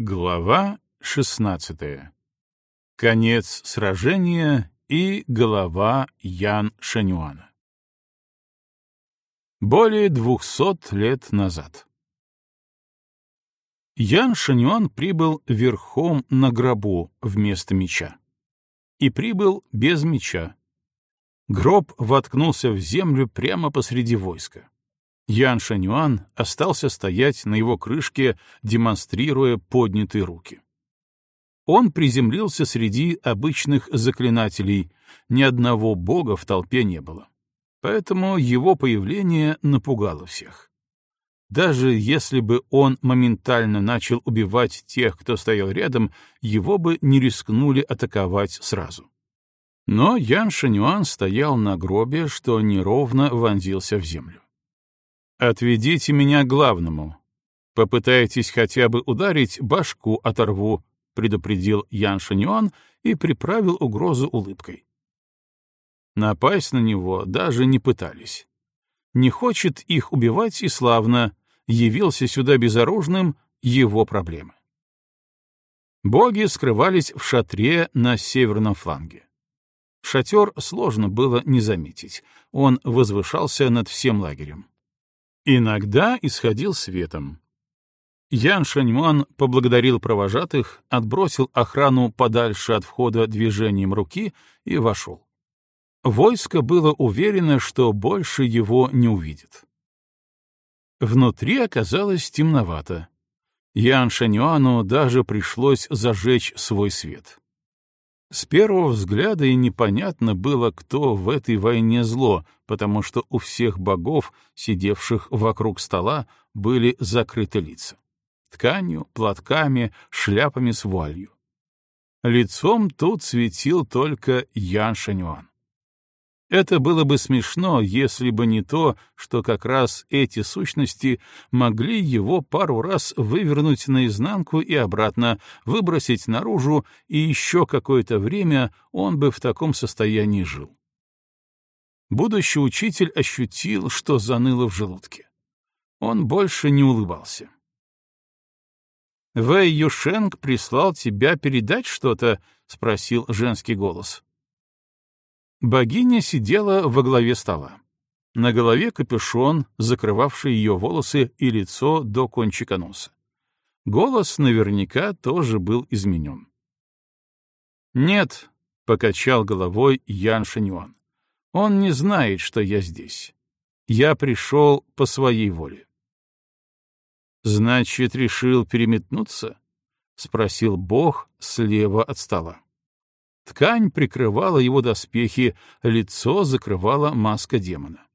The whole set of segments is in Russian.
Глава 16. Конец сражения и голова Ян Шанюана. Более двухсот лет назад. Ян Шанюан прибыл верхом на гробу вместо меча. И прибыл без меча. Гроб воткнулся в землю прямо посреди войска. Ян Шанюан остался стоять на его крышке, демонстрируя поднятые руки. Он приземлился среди обычных заклинателей, ни одного бога в толпе не было. Поэтому его появление напугало всех. Даже если бы он моментально начал убивать тех, кто стоял рядом, его бы не рискнули атаковать сразу. Но Ян Шанюан стоял на гробе, что неровно вонзился в землю. «Отведите меня к главному. Попытайтесь хотя бы ударить, башку оторву», — предупредил Ян Шаньюан и приправил угрозу улыбкой. Напасть на него даже не пытались. Не хочет их убивать и славно, явился сюда безоружным — его проблемы. Боги скрывались в шатре на северном фланге. Шатер сложно было не заметить, он возвышался над всем лагерем. Иногда исходил светом. Ян Шаньман поблагодарил провожатых, отбросил охрану подальше от входа движением руки и вошел. Войско было уверено, что больше его не увидит. Внутри оказалось темновато. Ян Шаньюану даже пришлось зажечь свой свет. С первого взгляда и непонятно было, кто в этой войне зло, потому что у всех богов, сидевших вокруг стола, были закрыты лица. Тканью, платками, шляпами с вуалью. Лицом тут светил только Ян Шанюан. Это было бы смешно, если бы не то, что как раз эти сущности могли его пару раз вывернуть наизнанку и обратно, выбросить наружу, и еще какое-то время он бы в таком состоянии жил. Будущий учитель ощутил, что заныло в желудке. Он больше не улыбался. «Вэй Юшенг прислал тебя передать что-то?» — спросил женский голос. Богиня сидела во главе стола. На голове капюшон, закрывавший ее волосы и лицо до кончика носа. Голос наверняка тоже был изменен. «Нет», — покачал головой Ян Шиньон, — «он не знает, что я здесь. Я пришел по своей воле». «Значит, решил переметнуться?» — спросил Бог слева от стола. Ткань прикрывала его доспехи, лицо закрывала маска демона.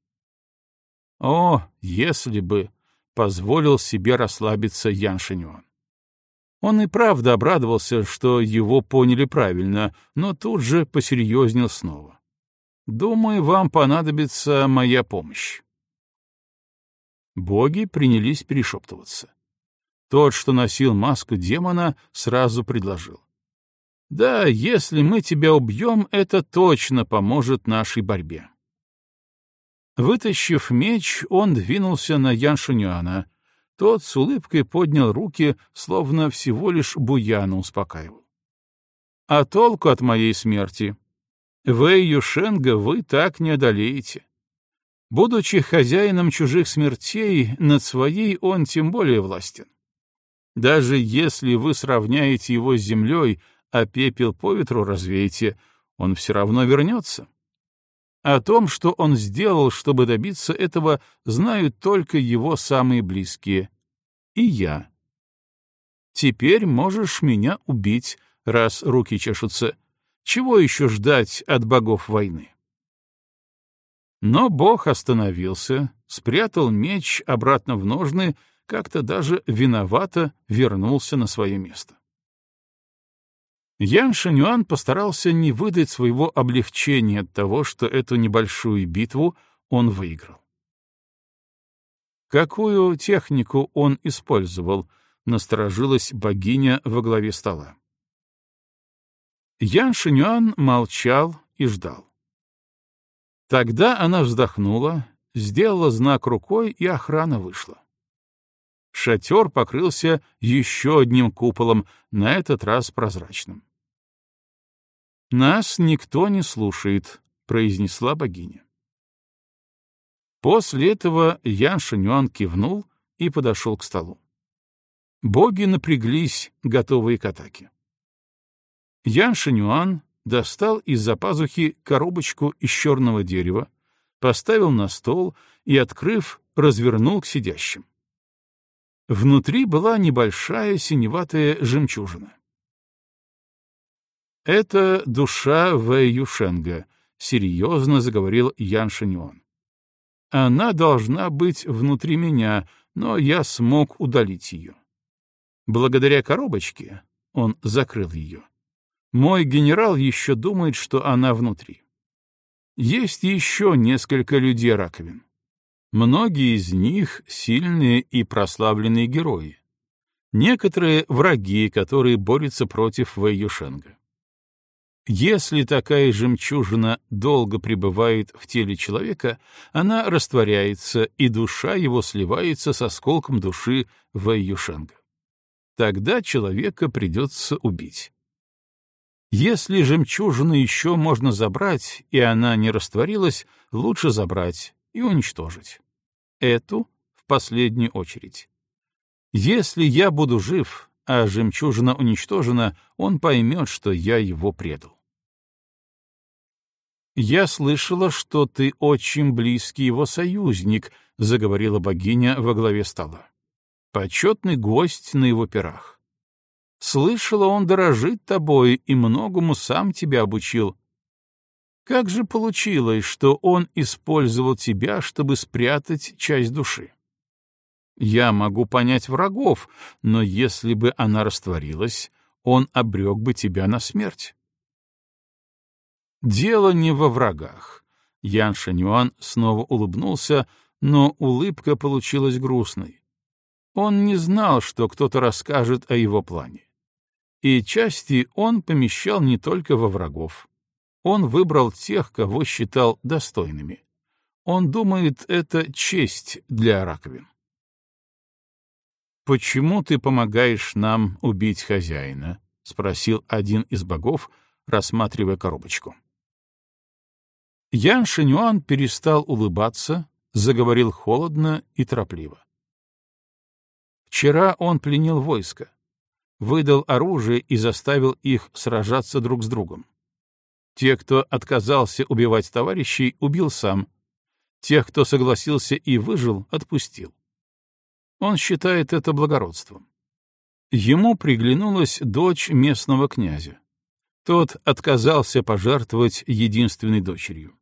О, если бы позволил себе расслабиться Ян Шинюан. Он и правда обрадовался, что его поняли правильно, но тут же посерьезнел снова. «Думаю, вам понадобится моя помощь». Боги принялись перешептываться. Тот, что носил маску демона, сразу предложил. Да, если мы тебя убьем, это точно поможет нашей борьбе. Вытащив меч, он двинулся на Ян Шунюана. Тот с улыбкой поднял руки, словно всего лишь Буяна успокаивал. «А толку от моей смерти? Вэй Юшенга вы так не одолеете. Будучи хозяином чужих смертей, над своей он тем более властен. Даже если вы сравняете его с землей, а пепел по ветру развеете, он все равно вернется. О том, что он сделал, чтобы добиться этого, знают только его самые близкие. И я. Теперь можешь меня убить, раз руки чешутся. Чего еще ждать от богов войны? Но бог остановился, спрятал меч обратно в ножны, как-то даже виновато вернулся на свое место. Ян Шанюан постарался не выдать своего облегчения от того, что эту небольшую битву он выиграл. Какую технику он использовал, насторожилась богиня во главе стола. Ян Шинюан молчал и ждал. Тогда она вздохнула, сделала знак рукой, и охрана вышла. Шатер покрылся еще одним куполом, на этот раз прозрачным. «Нас никто не слушает», — произнесла богиня. После этого Ян Шинюан кивнул и подошел к столу. Боги напряглись, готовые к атаке. Ян Шинюан достал из-за пазухи коробочку из черного дерева, поставил на стол и, открыв, развернул к сидящим. Внутри была небольшая синеватая жемчужина. «Это душа Вэй Юшенга», — серьезно заговорил Ян Шиньон. «Она должна быть внутри меня, но я смог удалить ее. Благодаря коробочке он закрыл ее. Мой генерал еще думает, что она внутри. Есть еще несколько людей-раковин. Многие из них — сильные и прославленные герои. Некоторые — враги, которые борются против Вэйюшенга. Если такая жемчужина долго пребывает в теле человека, она растворяется, и душа его сливается с осколком души Вэйюшенга. Тогда человека придется убить. Если жемчужину еще можно забрать, и она не растворилась, лучше забрать и уничтожить эту в последнюю очередь. Если я буду жив, а жемчужина уничтожена, он поймет, что я его предал. «Я слышала, что ты очень близкий его союзник», — заговорила богиня во главе стола. «Почетный гость на его пирах. Слышала, он дорожит тобой и многому сам тебя обучил. Как же получилось, что он использовал тебя, чтобы спрятать часть души? Я могу понять врагов, но если бы она растворилась, он обрек бы тебя на смерть. Дело не во врагах. Ян Шанюан снова улыбнулся, но улыбка получилась грустной. Он не знал, что кто-то расскажет о его плане. И части он помещал не только во врагов. Он выбрал тех, кого считал достойными. Он думает, это честь для раковин. «Почему ты помогаешь нам убить хозяина?» — спросил один из богов, рассматривая коробочку. Ян Шинюан перестал улыбаться, заговорил холодно и торопливо. Вчера он пленил войско, выдал оружие и заставил их сражаться друг с другом. Те, кто отказался убивать товарищей, убил сам. Тех, кто согласился и выжил, отпустил. Он считает это благородством. Ему приглянулась дочь местного князя. Тот отказался пожертвовать единственной дочерью.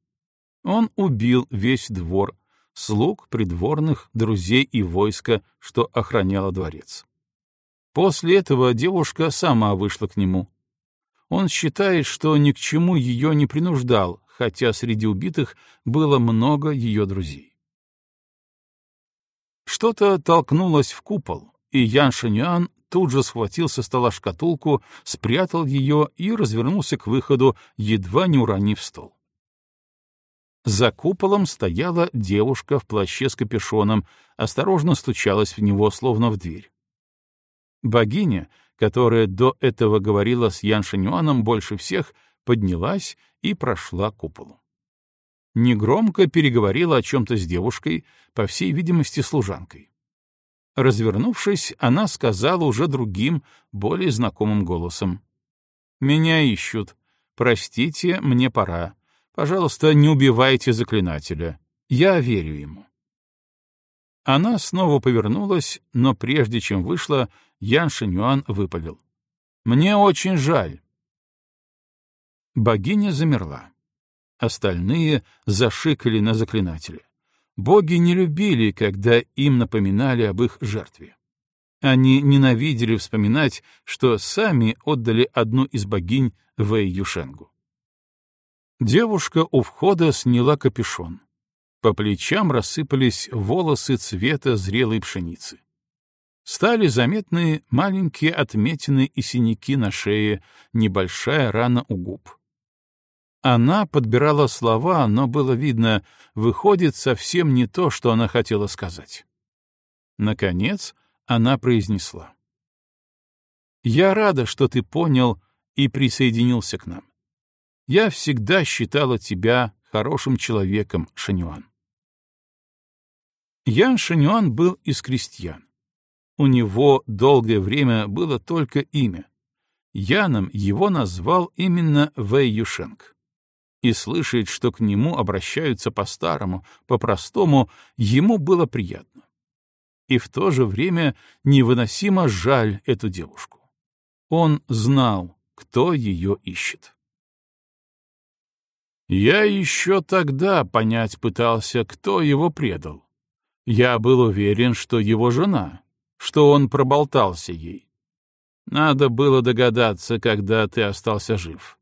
Он убил весь двор, слуг, придворных, друзей и войска, что охраняло дворец. После этого девушка сама вышла к нему. Он считает, что ни к чему ее не принуждал, хотя среди убитых было много ее друзей. Что-то толкнулось в купол, и Ян Шинюан тут же схватил со стола шкатулку, спрятал ее и развернулся к выходу, едва не уронив стол. За куполом стояла девушка в плаще с капюшоном, осторожно стучалась в него, словно в дверь. Богиня, которая до этого говорила с Ян Шинюаном больше всех, поднялась и прошла куполу. Негромко переговорила о чем-то с девушкой, по всей видимости, служанкой. Развернувшись, она сказала уже другим, более знакомым голосом. «Меня ищут. Простите, мне пора. Пожалуйста, не убивайте заклинателя. Я верю ему». Она снова повернулась, но прежде чем вышла, Ян Шинюан выпалил. «Мне очень жаль». Богиня замерла. Остальные зашикали на заклинателя. Боги не любили, когда им напоминали об их жертве. Они ненавидели вспоминать, что сами отдали одну из богинь Вэй Юшенгу. Девушка у входа сняла капюшон. По плечам рассыпались волосы цвета зрелой пшеницы. Стали заметны маленькие отметины и синяки на шее, небольшая рана у губ. Она подбирала слова, но было видно, выходит совсем не то, что она хотела сказать. Наконец, она произнесла. «Я рада, что ты понял и присоединился к нам. Я всегда считала тебя хорошим человеком, Шанюан». Ян Шанюан был из крестьян. У него долгое время было только имя. Яном его назвал именно Вэй Юшенк. И слышать, что к нему обращаются по-старому, по-простому, ему было приятно. И в то же время невыносимо жаль эту девушку. Он знал, кто ее ищет. Я еще тогда понять пытался, кто его предал. Я был уверен, что его жена, что он проболтался ей. Надо было догадаться, когда ты остался жив.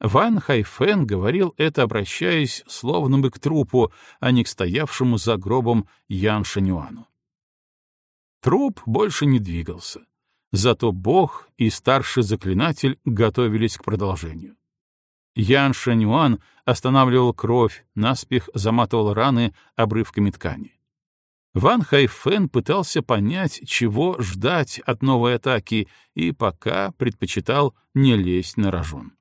Ван Хайфен говорил это, обращаясь словно бы к трупу, а не к стоявшему за гробом Ян Шанюану. Труп больше не двигался. Зато Бог и старший заклинатель готовились к продолжению. Ян Шанюан останавливал кровь, наспех заматывал раны обрывками ткани. Ван Хайфен пытался понять, чего ждать от новой атаки, и пока предпочитал не лезть на рожон.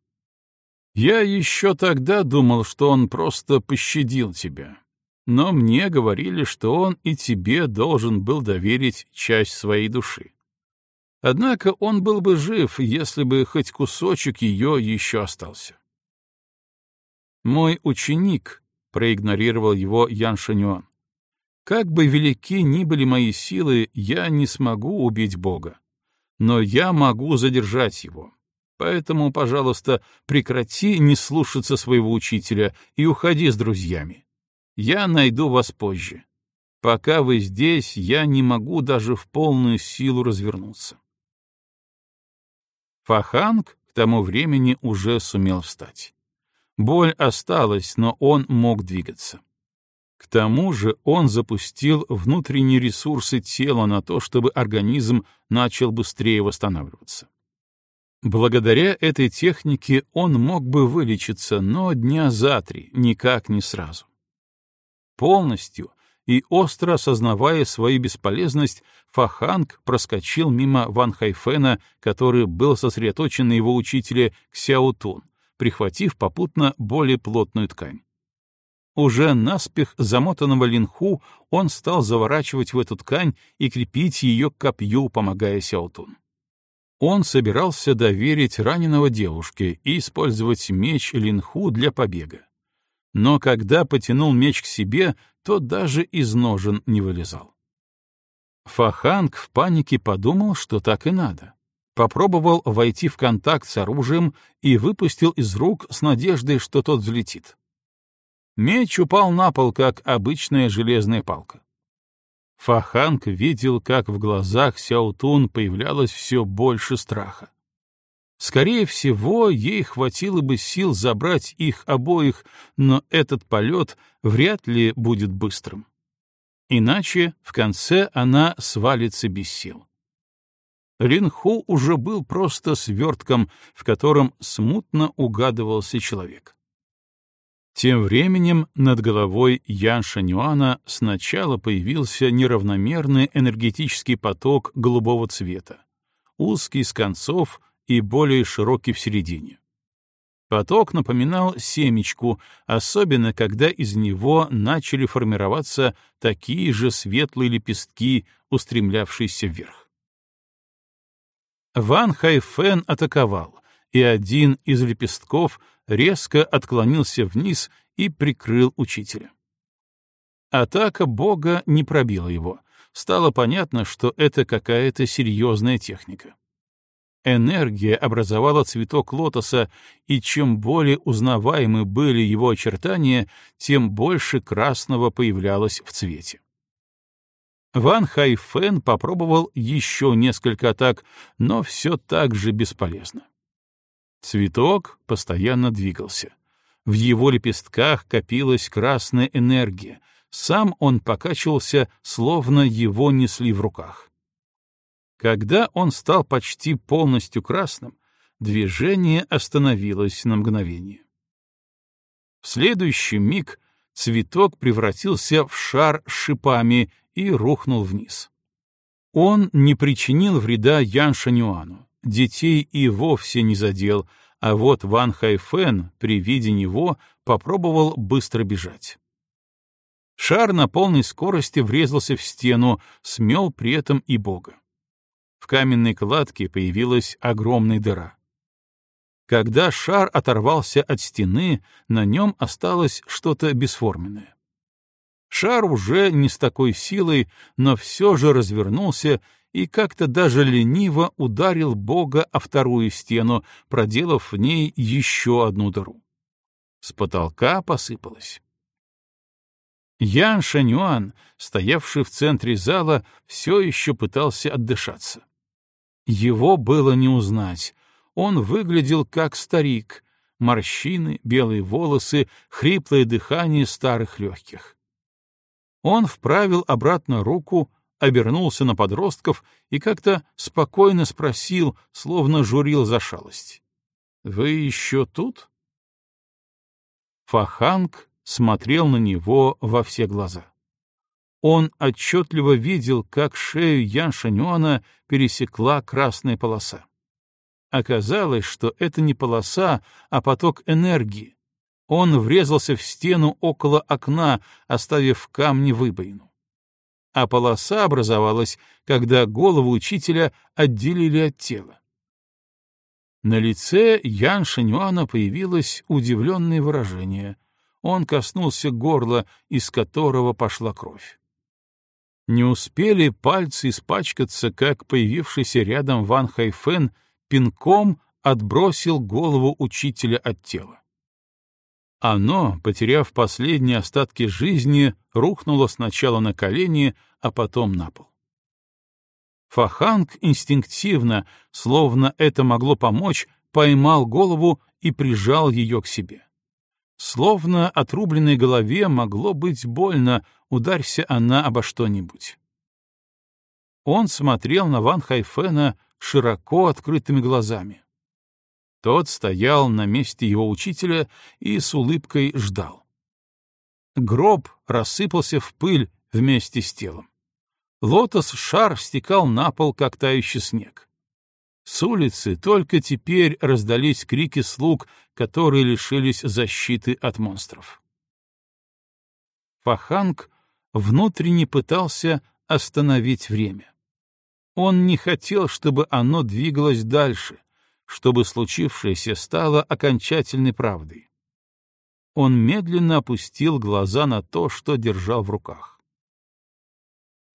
«Я еще тогда думал, что он просто пощадил тебя. Но мне говорили, что он и тебе должен был доверить часть своей души. Однако он был бы жив, если бы хоть кусочек ее еще остался. Мой ученик, — проигнорировал его Ян Шанюан, как бы велики ни были мои силы, я не смогу убить Бога. Но я могу задержать его. Поэтому, пожалуйста, прекрати не слушаться своего учителя и уходи с друзьями. Я найду вас позже. Пока вы здесь, я не могу даже в полную силу развернуться. Фаханг к тому времени уже сумел встать. Боль осталась, но он мог двигаться. К тому же он запустил внутренние ресурсы тела на то, чтобы организм начал быстрее восстанавливаться. Благодаря этой технике он мог бы вылечиться, но дня за три, никак не сразу. Полностью и остро осознавая свою бесполезность, Фаханг проскочил мимо Ван Хайфена, который был сосредоточен на его учителе Ксяутун, прихватив попутно более плотную ткань. Уже наспех замотанного линху он стал заворачивать в эту ткань и крепить ее к копью, помогая Сяотун. Он собирался доверить раненого девушке и использовать меч линху для побега. Но когда потянул меч к себе, то даже из ножен не вылезал. Фаханг в панике подумал, что так и надо. Попробовал войти в контакт с оружием и выпустил из рук с надеждой, что тот взлетит. Меч упал на пол, как обычная железная палка. Фаханг видел, как в глазах Сяутун появлялось все больше страха. Скорее всего, ей хватило бы сил забрать их обоих, но этот полет вряд ли будет быстрым. Иначе в конце она свалится без сил. Линху уже был просто свертком, в котором смутно угадывался человек. Тем временем над головой Ян Шанюана сначала появился неравномерный энергетический поток голубого цвета, узкий с концов и более широкий в середине. Поток напоминал семечку, особенно когда из него начали формироваться такие же светлые лепестки, устремлявшиеся вверх. Ван Хайфен атаковал, и один из лепестков резко отклонился вниз и прикрыл учителя. Атака бога не пробила его. Стало понятно, что это какая-то серьезная техника. Энергия образовала цветок лотоса, и чем более узнаваемы были его очертания, тем больше красного появлялось в цвете. Ван Хайфен попробовал еще несколько атак, но все так же бесполезно. Цветок постоянно двигался. В его лепестках копилась красная энергия. Сам он покачивался, словно его несли в руках. Когда он стал почти полностью красным, движение остановилось на мгновение. В следующий миг цветок превратился в шар с шипами и рухнул вниз. Он не причинил вреда Ян Шанюану, детей и вовсе не задел, а вот Ван Хайфен при виде него попробовал быстро бежать. Шар на полной скорости врезался в стену, смел при этом и бога. В каменной кладке появилась огромная дыра. Когда шар оторвался от стены, на нем осталось что-то бесформенное. Шар уже не с такой силой, но все же развернулся и как-то даже лениво ударил Бога о вторую стену, проделав в ней еще одну дыру. С потолка посыпалось. Ян Шанюан, стоявший в центре зала, все еще пытался отдышаться. Его было не узнать. Он выглядел как старик. Морщины, белые волосы, хриплое дыхание старых легких. Он вправил обратно руку, обернулся на подростков и как-то спокойно спросил, словно журил за шалость. «Вы еще тут?» Фаханг смотрел на него во все глаза. Он отчетливо видел, как шею Ян Шанюана пересекла красная полоса. Оказалось, что это не полоса, а поток энергии, он врезался в стену около окна, оставив в камне выбоину. А полоса образовалась, когда голову учителя отделили от тела. На лице Ян Шинюана появилось удивленное выражение. Он коснулся горла, из которого пошла кровь. Не успели пальцы испачкаться, как появившийся рядом Ван Хайфен пинком отбросил голову учителя от тела. Оно, потеряв последние остатки жизни, рухнуло сначала на колени, а потом на пол. Фаханг инстинктивно, словно это могло помочь, поймал голову и прижал ее к себе. Словно отрубленной голове могло быть больно, ударься она обо что-нибудь. Он смотрел на Ван Хайфена широко открытыми глазами. Тот стоял на месте его учителя и с улыбкой ждал. Гроб рассыпался в пыль вместе с телом. Лотос-шар стекал на пол, как тающий снег. С улицы только теперь раздались крики слуг, которые лишились защиты от монстров. Фаханг внутренне пытался остановить время. Он не хотел, чтобы оно двигалось дальше, чтобы случившееся стало окончательной правдой. Он медленно опустил глаза на то, что держал в руках.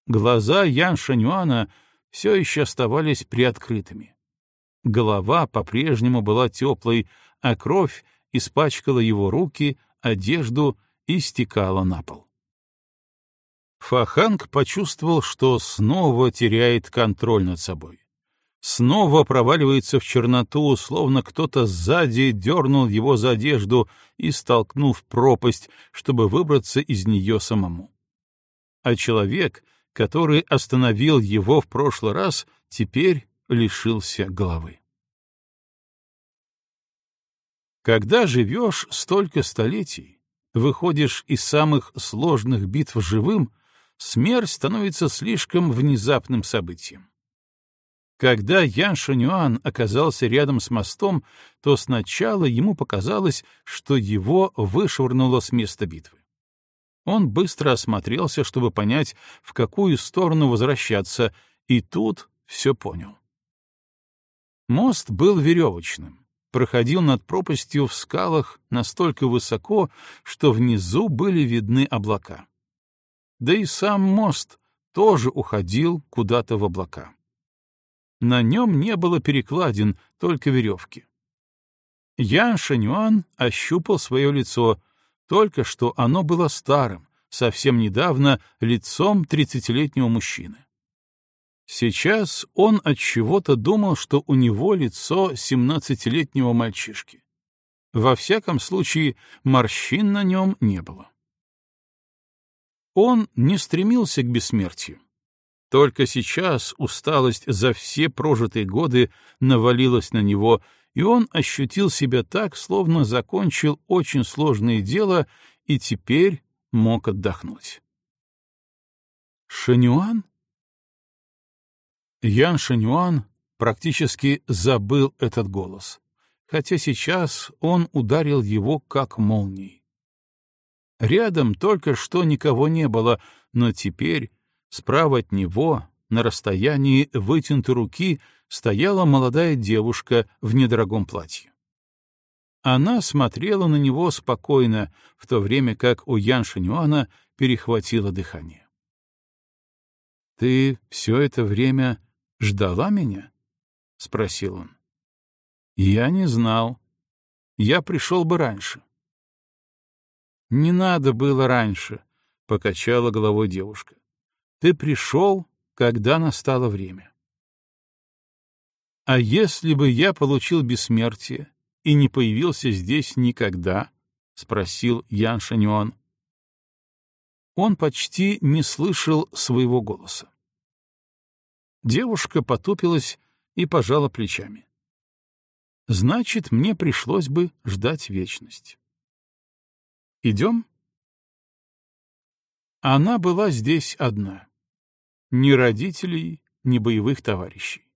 Глаза Ян Шанюана все еще оставались приоткрытыми. Голова по-прежнему была теплой, а кровь испачкала его руки, одежду и стекала на пол. Фаханг почувствовал, что снова теряет контроль над собой снова проваливается в черноту, словно кто-то сзади дернул его за одежду и столкнул в пропасть, чтобы выбраться из нее самому. А человек, который остановил его в прошлый раз, теперь лишился головы. Когда живешь столько столетий, выходишь из самых сложных битв живым, смерть становится слишком внезапным событием. Когда Ян Шанюан оказался рядом с мостом, то сначала ему показалось, что его вышвырнуло с места битвы. Он быстро осмотрелся, чтобы понять, в какую сторону возвращаться, и тут все понял. Мост был веревочным, проходил над пропастью в скалах настолько высоко, что внизу были видны облака. Да и сам мост тоже уходил куда-то в облака. На нем не было перекладин, только веревки. Ян Шанюан ощупал свое лицо, только что оно было старым, совсем недавно лицом тридцатилетнего мужчины. Сейчас он от чего-то думал, что у него лицо семнадцатилетнего мальчишки. Во всяком случае, морщин на нем не было. Он не стремился к бессмертию. Только сейчас усталость за все прожитые годы навалилась на него, и он ощутил себя так, словно закончил очень сложное дело и теперь мог отдохнуть. Шанюан? Ян Шанюан практически забыл этот голос, хотя сейчас он ударил его как молнией. Рядом только что никого не было, но теперь, справа от него, на расстоянии вытянутой руки, стояла молодая девушка в недорогом платье. Она смотрела на него спокойно, в то время как у Ян Шинюана перехватило дыхание. «Ты все это время ждала меня?» — спросил он. «Я не знал. Я пришел бы раньше». «Не надо было раньше», — покачала головой девушка. «Ты пришел, когда настало время». «А если бы я получил бессмертие и не появился здесь никогда?» — спросил Ян Шанюан. Он почти не слышал своего голоса. Девушка потупилась и пожала плечами. «Значит, мне пришлось бы ждать вечность». Идем? Она была здесь одна. Ни родителей, ни боевых товарищей.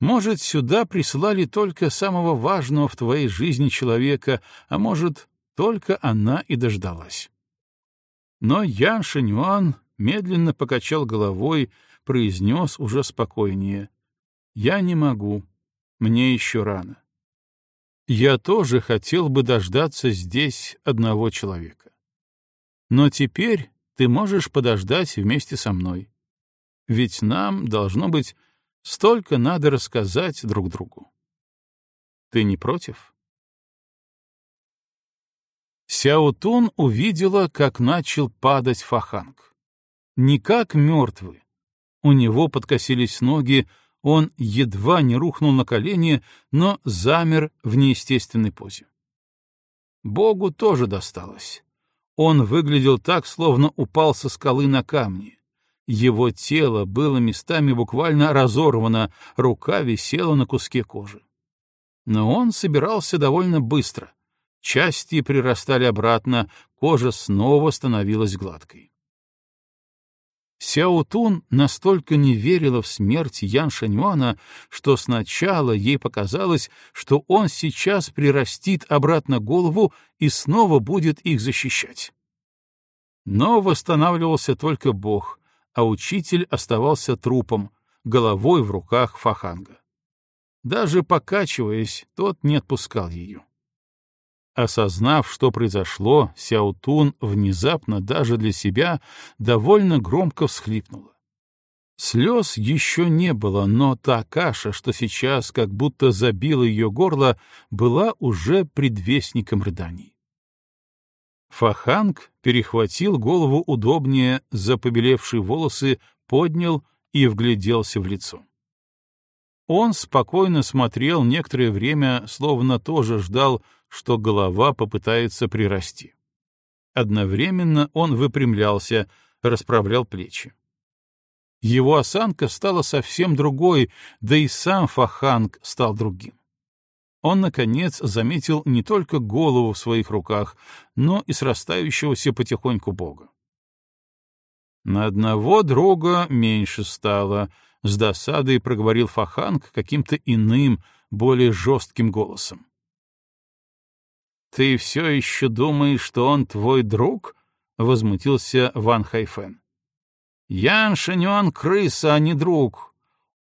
Может, сюда прислали только самого важного в твоей жизни человека, а может, только она и дождалась. Но Ян Шинюан медленно покачал головой, произнес уже спокойнее. «Я не могу. Мне еще рано. Я тоже хотел бы дождаться здесь одного человека. Но теперь ты можешь подождать вместе со мной. Ведь нам, должно быть, столько надо рассказать друг другу. Ты не против? Сяотун увидела, как начал падать Фаханг. Не как мертвый. У него подкосились ноги, он едва не рухнул на колени, но замер в неестественной позе. Богу тоже досталось. Он выглядел так, словно упал со скалы на камни. Его тело было местами буквально разорвано, рука висела на куске кожи. Но он собирался довольно быстро. Части прирастали обратно, кожа снова становилась гладкой. Сяотун настолько не верила в смерть Ян Шаньюана, что сначала ей показалось, что он сейчас прирастит обратно голову и снова будет их защищать. Но восстанавливался только Бог, а учитель оставался трупом, головой в руках Фаханга. Даже покачиваясь, тот не отпускал ее. Осознав, что произошло, Сяутун внезапно даже для себя довольно громко всхлипнула. Слез еще не было, но та каша, что сейчас как будто забила ее горло, была уже предвестником рыданий. Фаханг перехватил голову удобнее за побелевшие волосы, поднял и вгляделся в лицо. Он спокойно смотрел некоторое время, словно тоже ждал, что голова попытается прирасти. Одновременно он выпрямлялся, расправлял плечи. Его осанка стала совсем другой, да и сам Фаханг стал другим. Он, наконец, заметил не только голову в своих руках, но и срастающегося потихоньку Бога. На одного друга меньше стало, с досадой проговорил Фаханг каким-то иным, более жестким голосом. «Ты все еще думаешь, что он твой друг?» — возмутился Ван Хайфен. «Ян Шанюан — крыса, а не друг.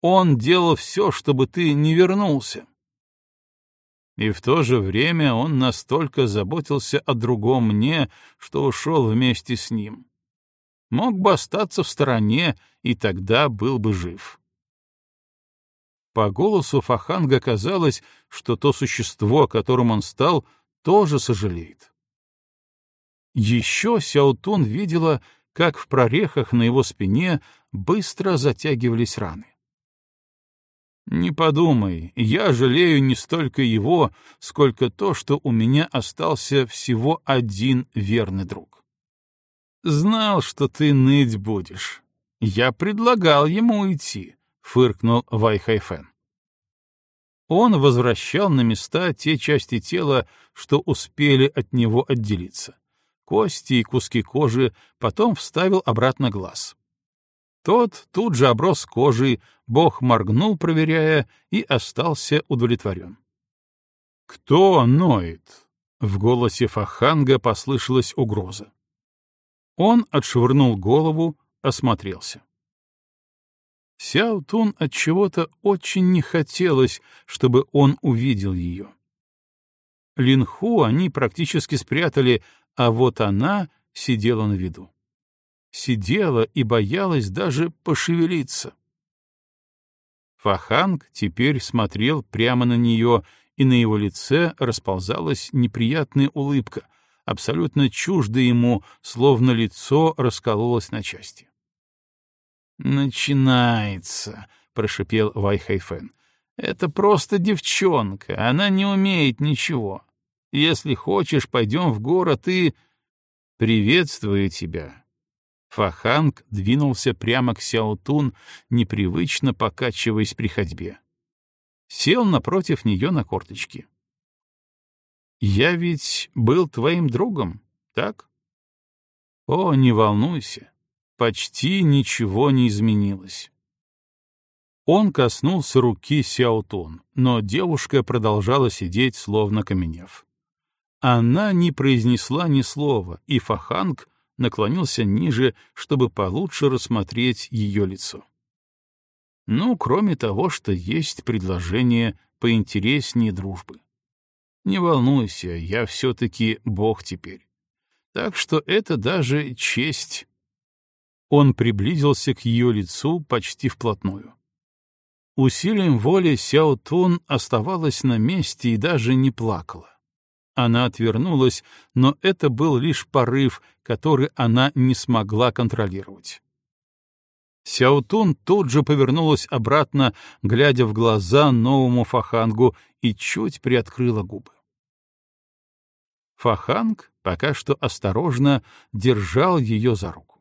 Он делал все, чтобы ты не вернулся». И в то же время он настолько заботился о другом мне, что ушел вместе с ним. Мог бы остаться в стороне, и тогда был бы жив. По голосу Фаханга казалось, что то существо, которым он стал, — тоже сожалеет. Еще Сяутун видела, как в прорехах на его спине быстро затягивались раны. «Не подумай, я жалею не столько его, сколько то, что у меня остался всего один верный друг. Знал, что ты ныть будешь. Я предлагал ему уйти», — фыркнул Вайхайфен. Он возвращал на места те части тела, что успели от него отделиться. Кости и куски кожи, потом вставил обратно глаз. Тот тут же оброс кожей, бог моргнул, проверяя, и остался удовлетворен. «Кто ноет?» — в голосе Фаханга послышалась угроза. Он отшвырнул голову, осмотрелся. Сяо Тун от чего-то очень не хотелось, чтобы он увидел ее. Линху они практически спрятали, а вот она сидела на виду. Сидела и боялась даже пошевелиться. Фаханг теперь смотрел прямо на нее, и на его лице расползалась неприятная улыбка, абсолютно чуждая ему, словно лицо раскололось на части. «Начинается», — прошипел Вайхайфен. «Это просто девчонка, она не умеет ничего. Если хочешь, пойдем в город и...» «Приветствую тебя». Фаханг двинулся прямо к Сяотун, непривычно покачиваясь при ходьбе. Сел напротив нее на корточки. «Я ведь был твоим другом, так?» «О, не волнуйся, почти ничего не изменилось. Он коснулся руки Сяотун, но девушка продолжала сидеть, словно каменев. Она не произнесла ни слова, и Фаханг наклонился ниже, чтобы получше рассмотреть ее лицо. Ну, кроме того, что есть предложение поинтереснее дружбы. Не волнуйся, я все-таки бог теперь. Так что это даже честь он приблизился к ее лицу почти вплотную. Усилием воли Сяо Тун оставалась на месте и даже не плакала. Она отвернулась, но это был лишь порыв, который она не смогла контролировать. Сяутун тут же повернулась обратно, глядя в глаза новому Фахангу, и чуть приоткрыла губы. Фаханг пока что осторожно держал ее за руку.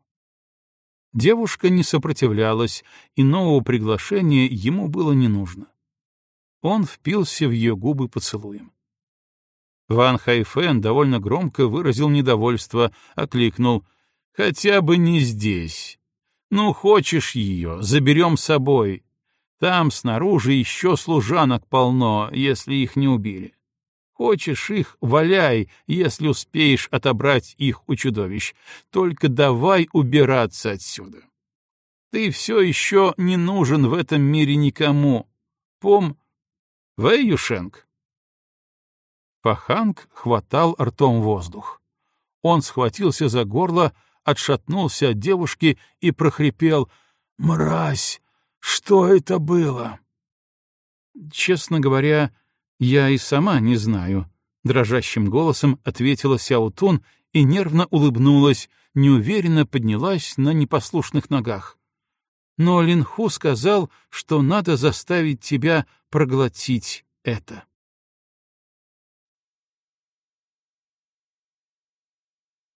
Девушка не сопротивлялась, и нового приглашения ему было не нужно. Он впился в ее губы поцелуем. Ван Хайфен довольно громко выразил недовольство, окликнул. «Хотя бы не здесь. Ну, хочешь ее, заберем с собой. Там снаружи еще служанок полно, если их не убили. Хочешь их, валяй, если успеешь отобрать их у чудовищ. Только давай убираться отсюда. Ты все еще не нужен в этом мире никому. Пом... Вэй Юшенк. Паханг хватал ртом воздух. Он схватился за горло, отшатнулся от девушки и прохрипел «Мразь! Что это было?» Честно говоря, «Я и сама не знаю», — дрожащим голосом ответила Сяутун и нервно улыбнулась, неуверенно поднялась на непослушных ногах. «Но Линху сказал, что надо заставить тебя проглотить это».